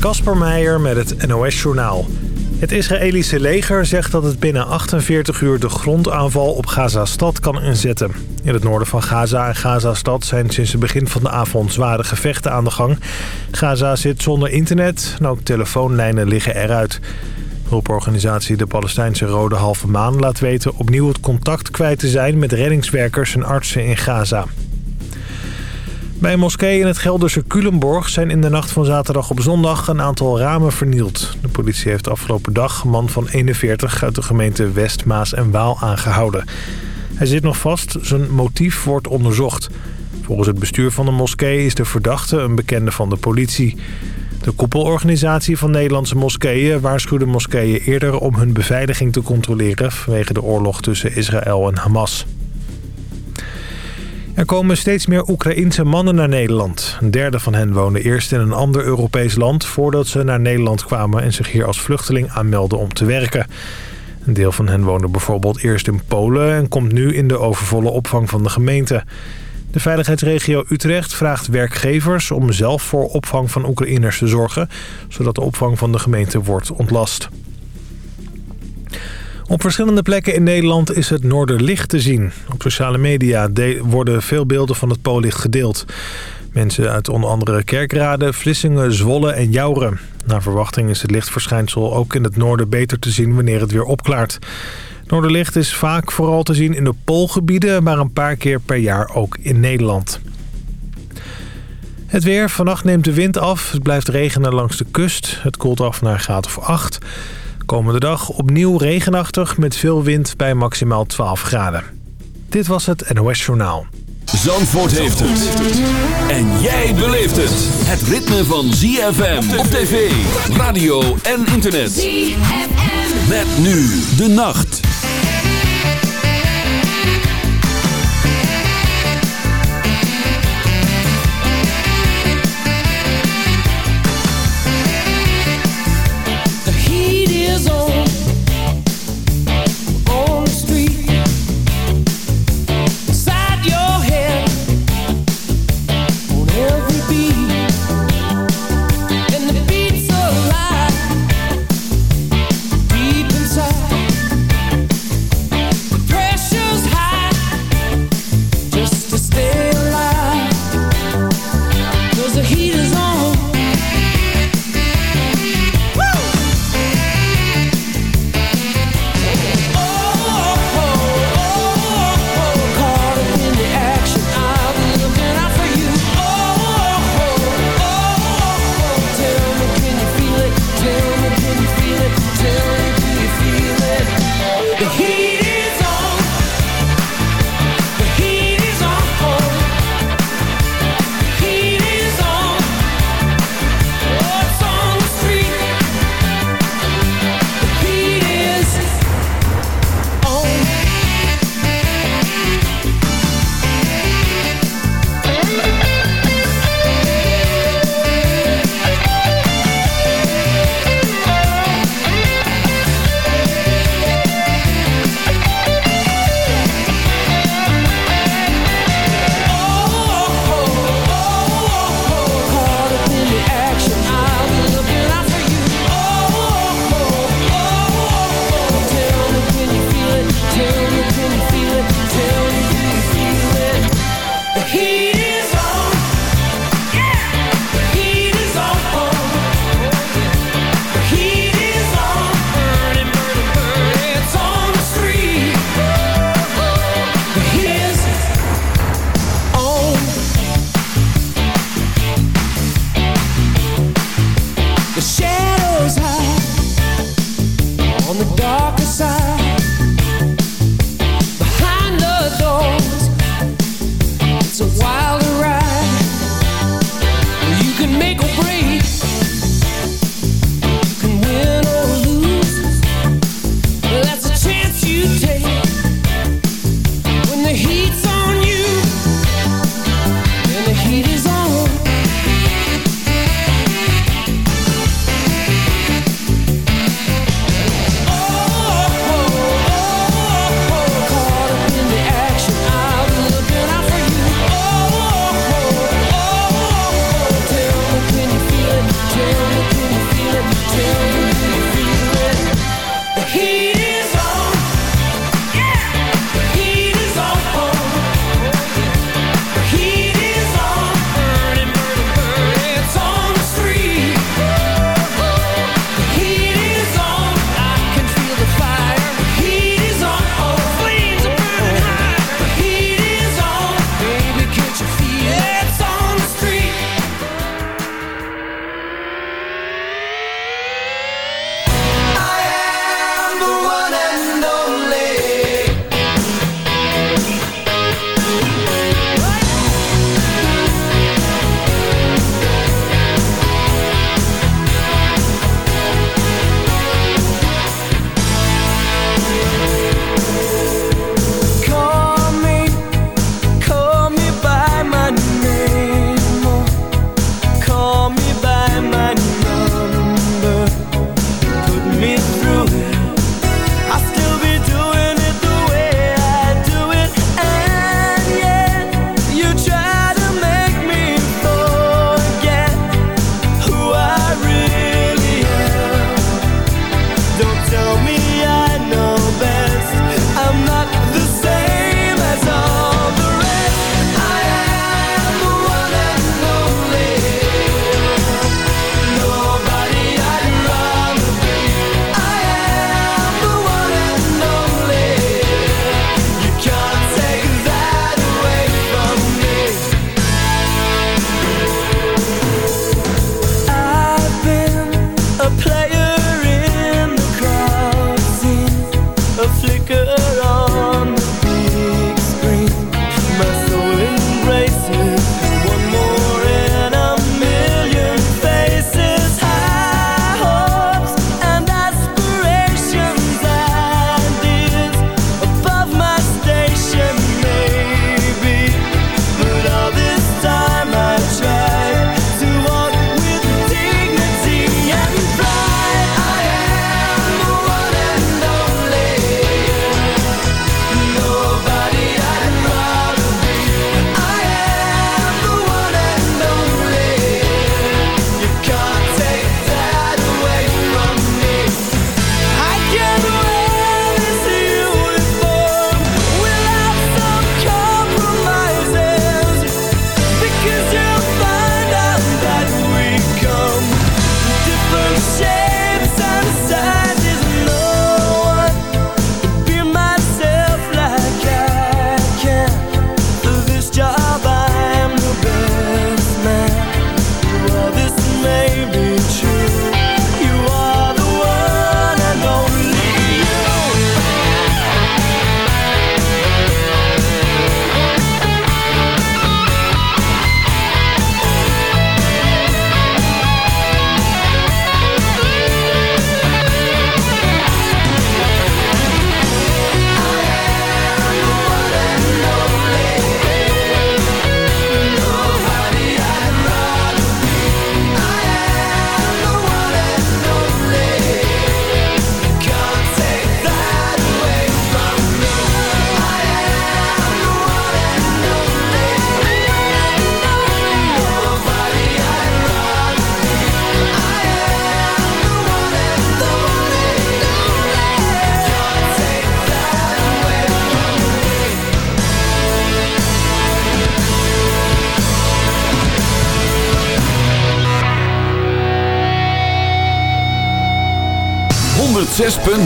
Kasper Meijer met het NOS-journaal. Het Israëlische leger zegt dat het binnen 48 uur de grondaanval op Gaza-stad kan inzetten. In het noorden van Gaza en Gaza-stad zijn sinds het begin van de avond zware gevechten aan de gang. Gaza zit zonder internet en ook telefoonlijnen liggen eruit. Hulporganisatie de Palestijnse Rode Halve Maan laat weten opnieuw het contact kwijt te zijn met reddingswerkers en artsen in Gaza. Bij een moskee in het Gelderse Culemborg zijn in de nacht van zaterdag op zondag een aantal ramen vernield. De politie heeft afgelopen dag een man van 41 uit de gemeente West, Maas en Waal aangehouden. Hij zit nog vast, zijn motief wordt onderzocht. Volgens het bestuur van de moskee is de verdachte een bekende van de politie. De koepelorganisatie van Nederlandse moskeeën waarschuwde moskeeën eerder om hun beveiliging te controleren vanwege de oorlog tussen Israël en Hamas. Er komen steeds meer Oekraïense mannen naar Nederland. Een derde van hen woonde eerst in een ander Europees land... voordat ze naar Nederland kwamen en zich hier als vluchteling aanmelden om te werken. Een deel van hen woonde bijvoorbeeld eerst in Polen... en komt nu in de overvolle opvang van de gemeente. De veiligheidsregio Utrecht vraagt werkgevers om zelf voor opvang van Oekraïners te zorgen... zodat de opvang van de gemeente wordt ontlast. Op verschillende plekken in Nederland is het Noorderlicht te zien. Op sociale media worden veel beelden van het Poollicht gedeeld. Mensen uit onder andere Kerkrade, Vlissingen, Zwolle en Jouren. Naar verwachting is het lichtverschijnsel ook in het noorden beter te zien wanneer het weer opklaart. Noorderlicht is vaak vooral te zien in de Poolgebieden... maar een paar keer per jaar ook in Nederland. Het weer. Vannacht neemt de wind af. Het blijft regenen langs de kust. Het koelt af naar een graad of 8. Komende dag opnieuw regenachtig met veel wind bij maximaal 12 graden. Dit was het NOS Journaal. Zandvoort heeft het. En jij beleeft het. Het ritme van ZFM op tv, radio en internet. ZFM. Met nu de nacht.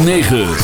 106.9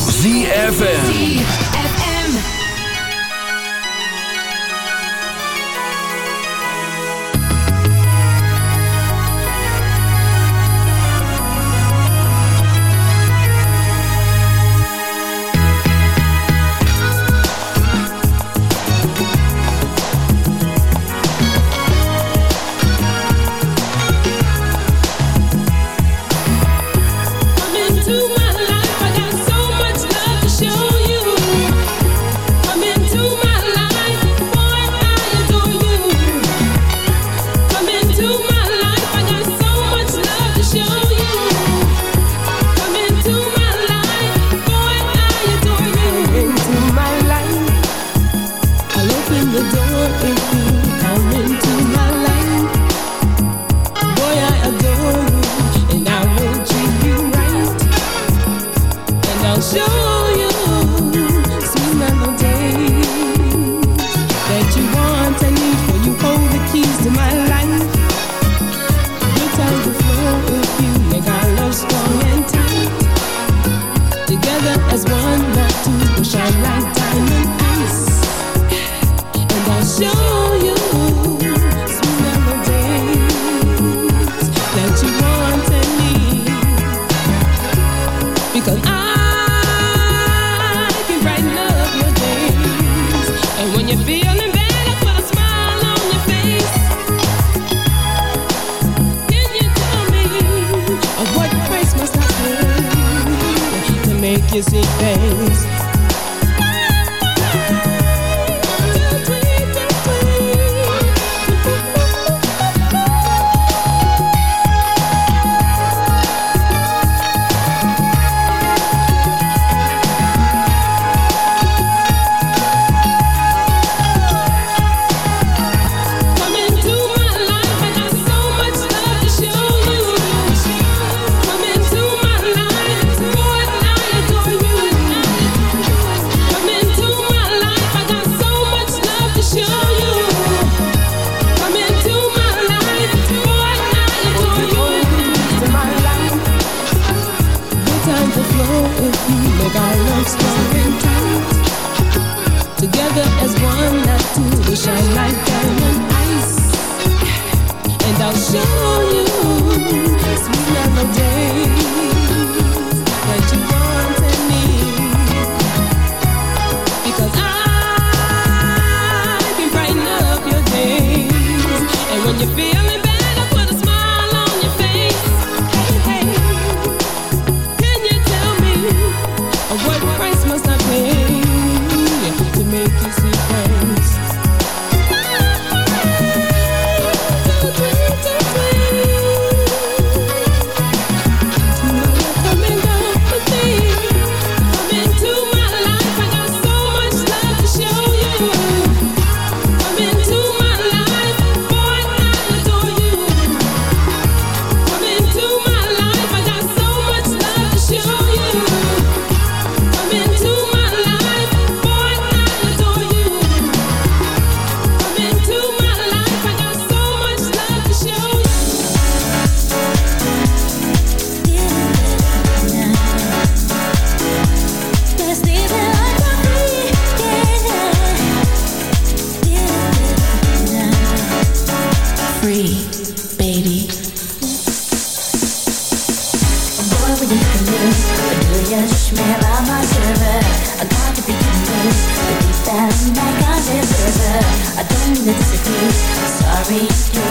sounds like I deserve. I don't need to be sorry.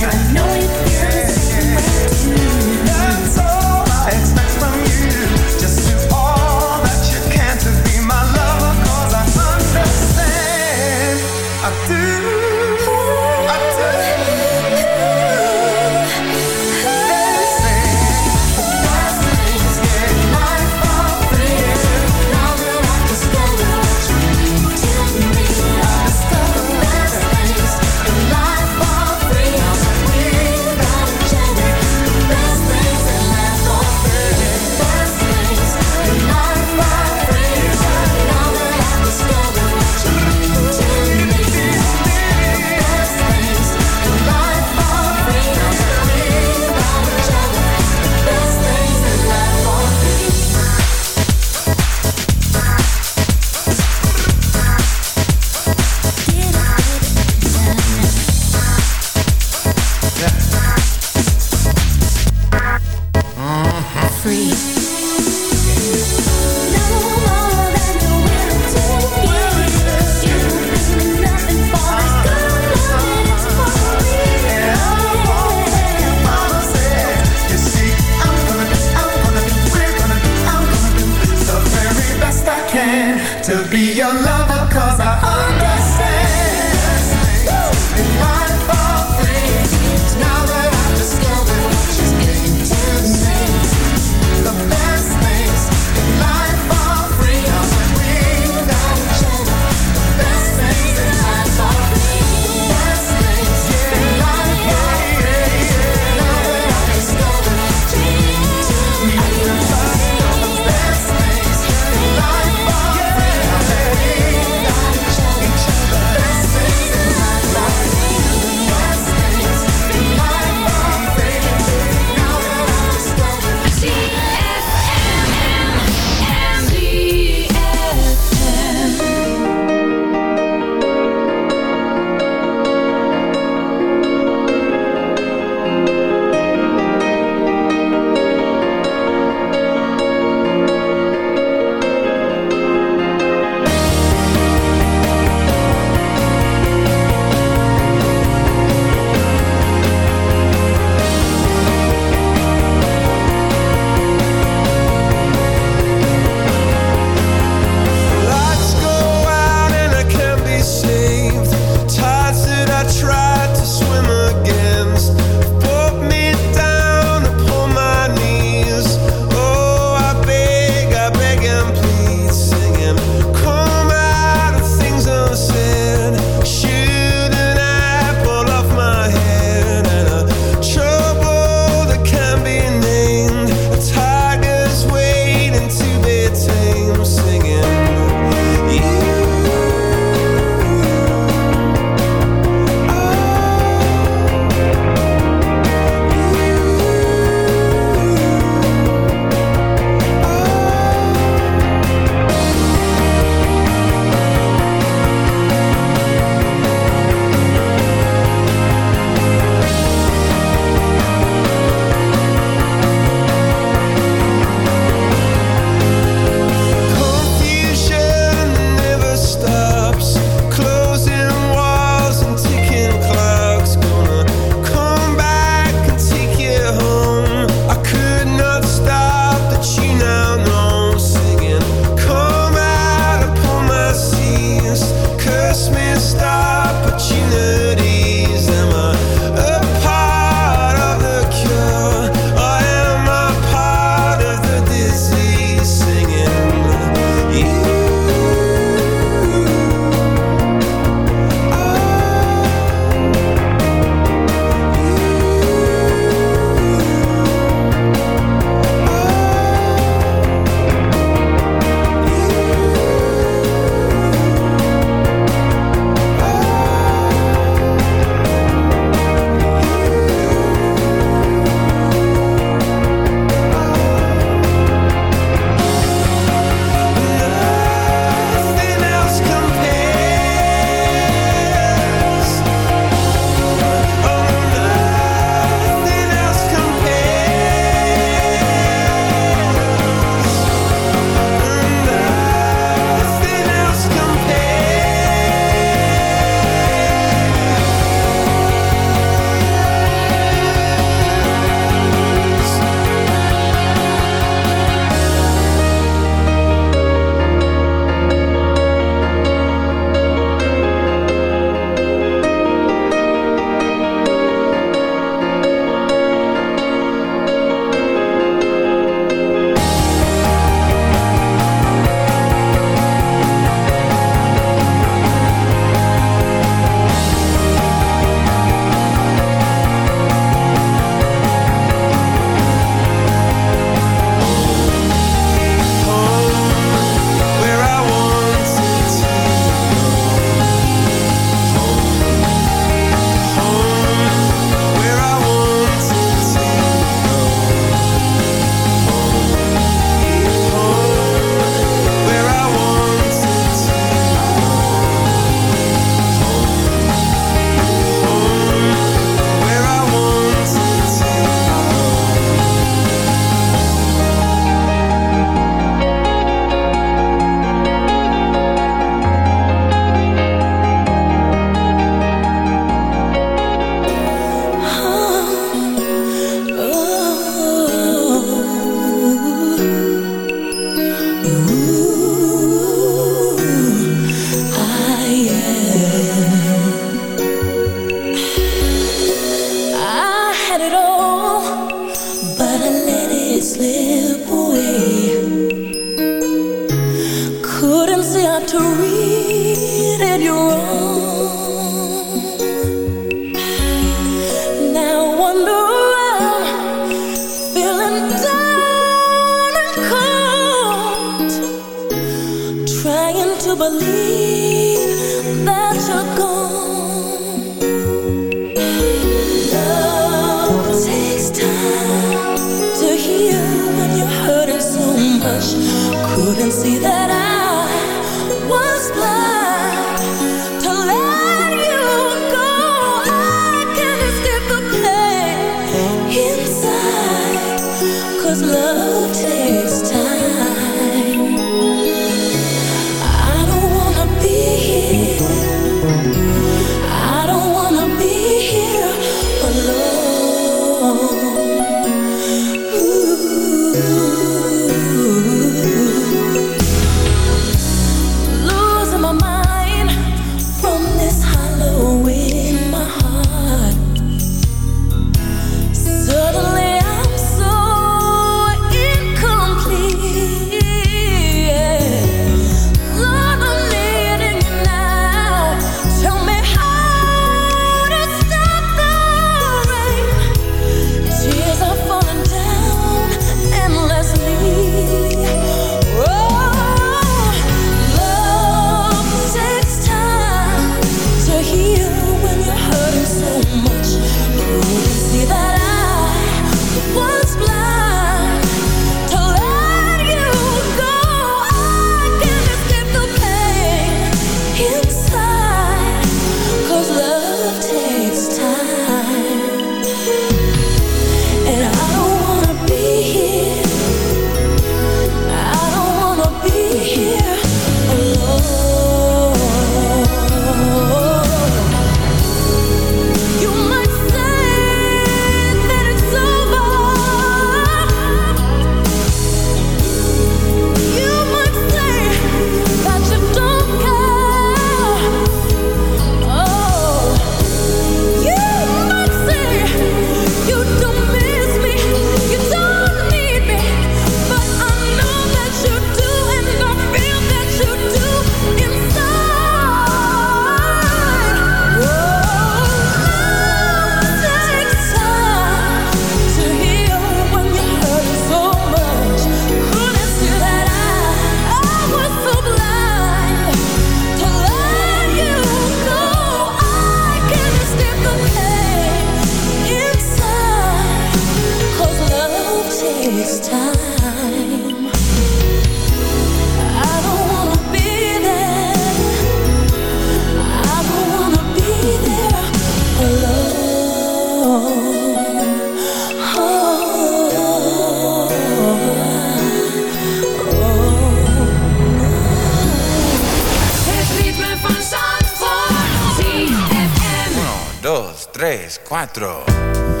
3, 4.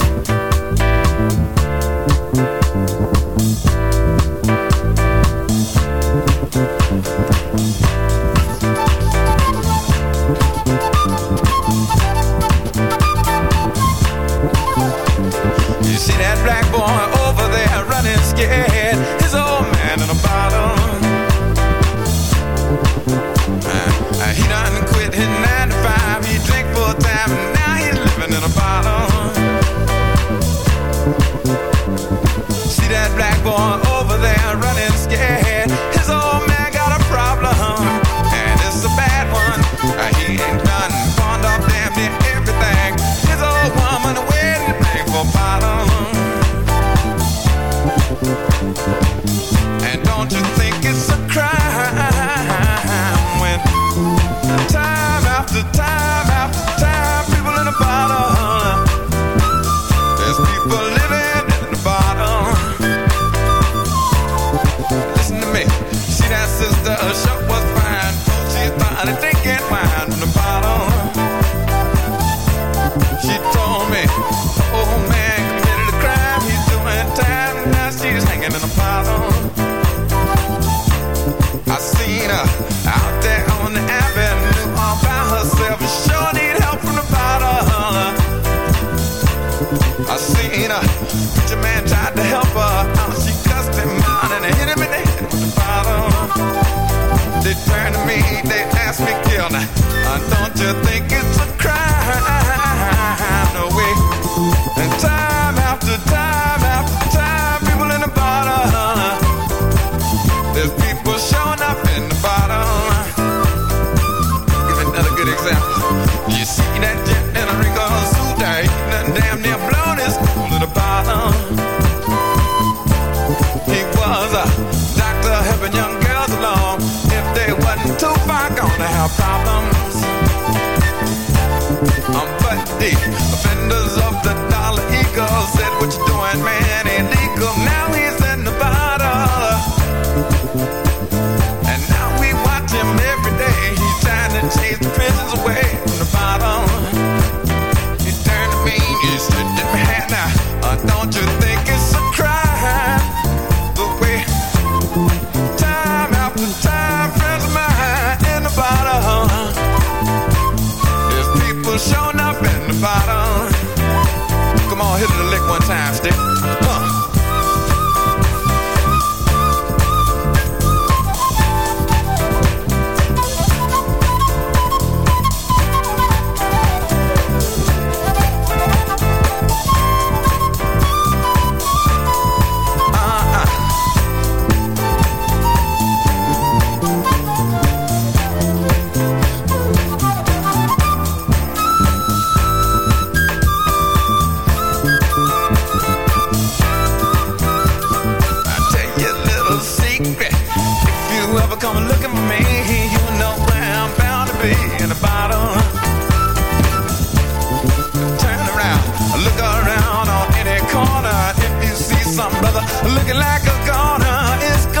looking like a goner. is. gone.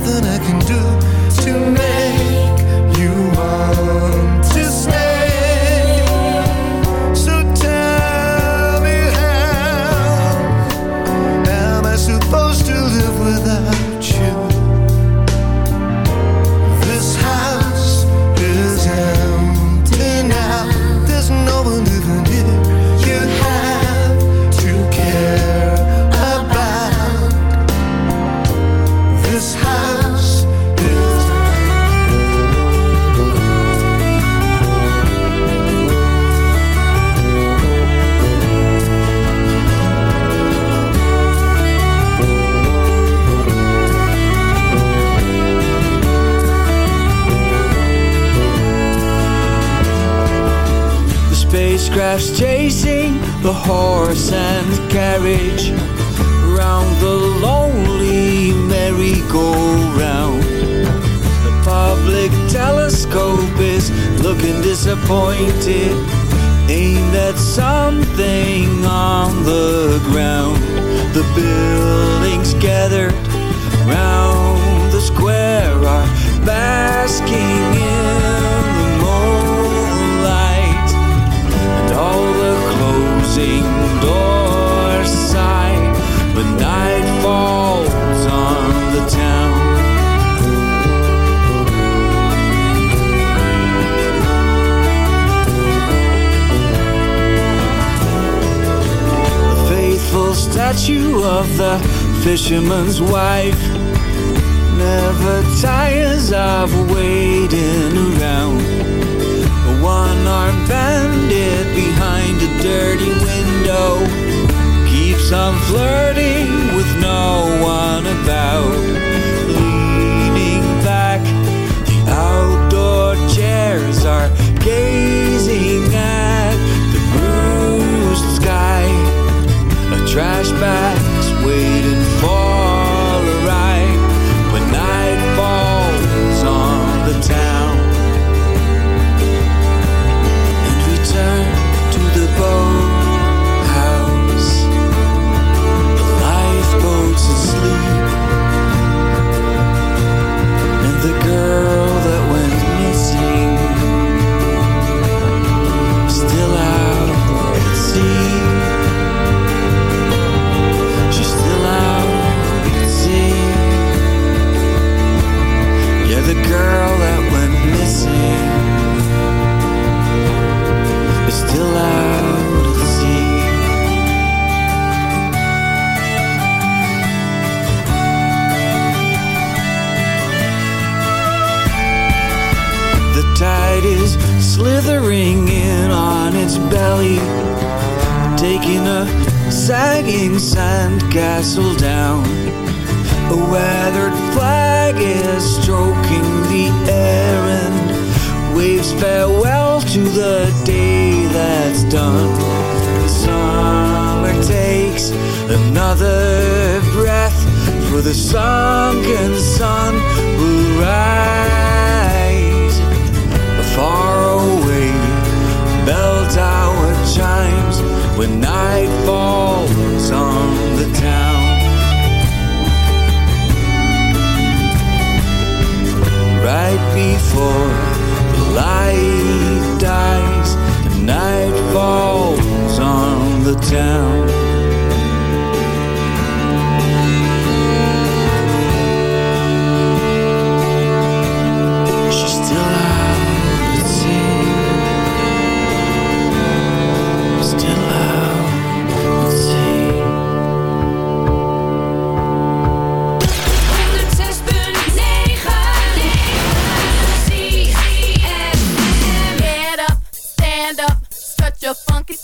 nothing I can do. fisherman's wife never tires of waiting around. A one armed bandit behind a dirty window keeps on flirting castle down. A weathered flag is stroking the air and waves farewell to the day that's done. Summer takes another breath for the sunken sun before the light dies and night falls on the town.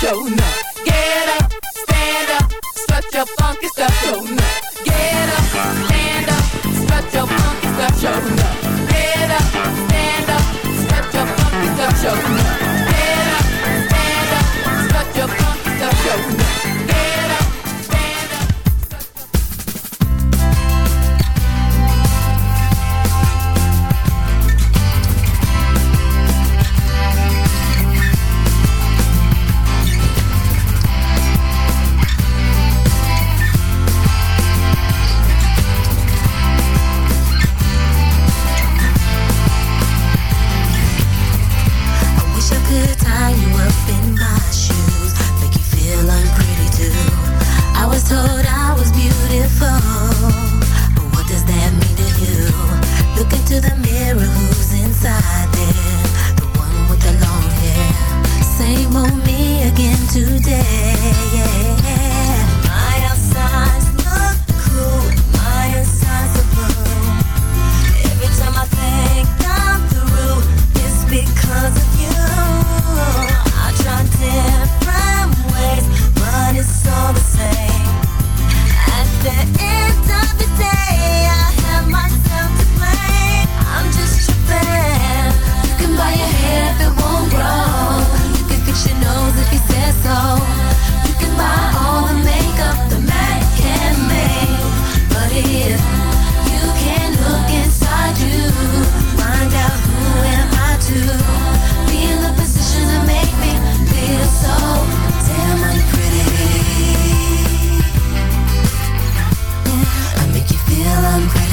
show now.